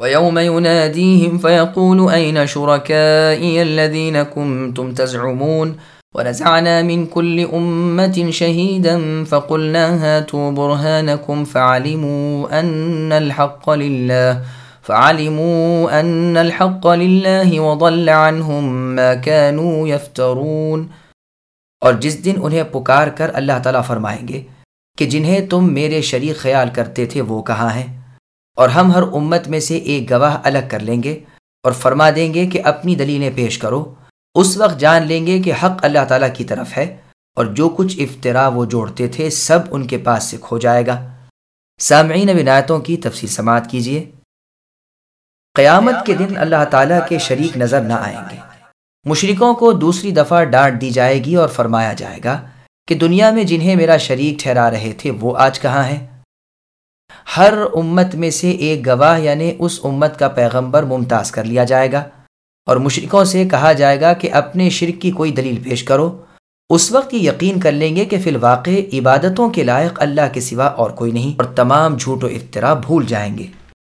ويوم يناديهم فيقول أين شركائي الذين كنتم تزعمون ونزعنا من كل أمة شهيدا فقلنا هاتوا برهانكم فعلموا أن الحق لله فعلموا أن الحق لله وضل عنهم ما كانوا يفترون اور جس دن انہیں پکار کر اللہ تعالیٰ فرمائیں گے کہ جنہیں تم میرے شریک خیال کرتے تھے وہ کہاں ہیں؟ اور ہم ہر امت میں سے ایک گواہ الگ کر لیں گے اور فرما دیں گے کہ اپنی دلیلیں پیش کرو۔ اس وقت جان لیں گے کہ حق اللہ تعالیٰ کی طرف ہے اور جو کچھ افطرا وہ جوڑتے تھے سب ان کے پاس سے کھو جائے گا۔ سامعین ونایتوں کی تفصیل سماعت کیجیے قیامت کے دن اللہ تعالیٰ کے شریک نظر نہ آئیں گے۔ مشرکوں کو دوسری دفعہ ڈانٹ دی جائے گی اور فرمایا جائے گا کہ دنیا میں جنہیں میرا شریک ٹھہرا رہے تھے وہ آج کہاں ہیں؟ ہر امت میں سے ایک گواہ یعنی اس امت کا پیغمبر ممتاز کر لیا جائے گا۔ اور مشرقوں سے کہا جائے گا کہ اپنے شرک کی کوئی دلیل پیش کرو۔ اس وقت یہ یقین کر لیں گے کہ فی الواقع عبادتوں کے لائق اللہ کے سوا اور کوئی نہیں اور تمام جھوٹ و افطرا بھول جائیں گے۔